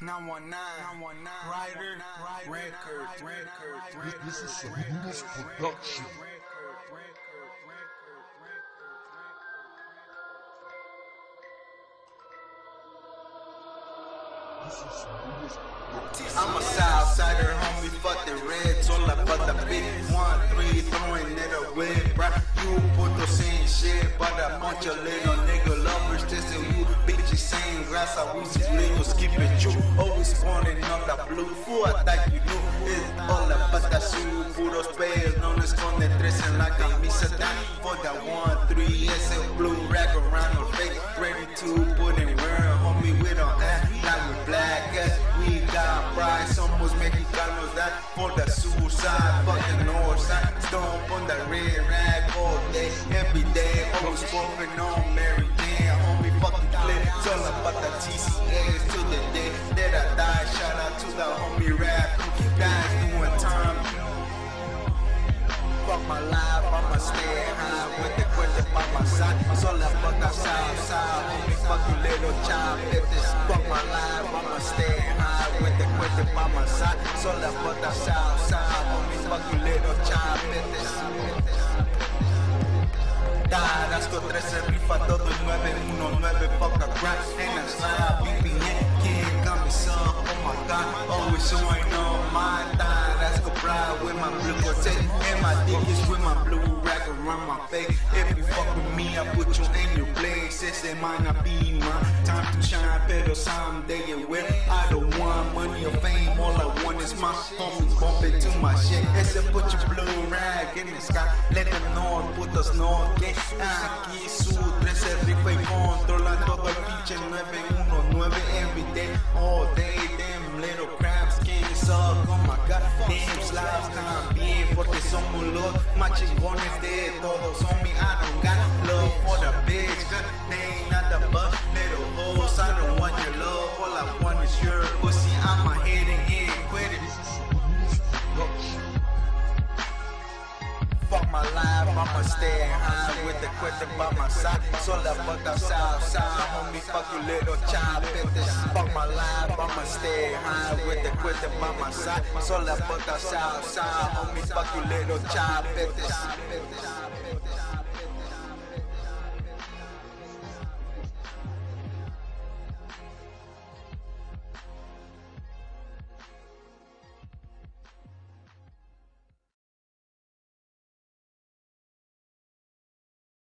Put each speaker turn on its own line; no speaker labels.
919, 919, Ryder, Record, Record, Record.
This is Salinas Production. This is Salinas Production.
I'm a Southsider, homie, fuck the Reds, all about the big one, three, throwing it away, bruh. You put the same shit, but a bunch of little wish these little skipping you, always spawning on the blue, I thought you knew, it's all about the shoe, puros peos, no le esconde tres en la camisa, down for the one, three, ese blue rack around her face, ready to put in worm, homie, with don't act like we black, as we got pride, somos mexicanos, that for the suicide, fucking north side, stomp on the red rag all day, every day, always spoken on Mary I'ma stay high with the cuerda by my side. Sola fuck south side, homie, fuck you little child bitches. Fuck my life, I'ma stay high with the cuerda by my side. Sola fuck south side, homie, fuck you little child bitches. Tarasco 13 rifa todo el 919 fuck a crack en la slide BPN King got me some oh my god always showing blue cortez and my dick is with my blue rack around my face. If you fuck with me I put you in your place. Ese might not be mine, time to shine pero someday it will. I don't want money or fame. All I want is my homies bumping to my shit. Ese put your blue rag in the sky let them know putos know que aquí su 13 rifa y controla todo el pinche 919 everyday all day them little crabs can't suck oh my god damn también porque somos los más de todos homie I don't got love for the bitch they ain't nothing but little hoes I don't want your love. All I want is your pussy I'ma stay high with the cuerda by my side. Sola fuck out south side, homie, fuck you little child bitches. Fuck my life, I'ma stay high with the cuerda by my side. Sola fuck out south side, homie, fuck you little child bitches.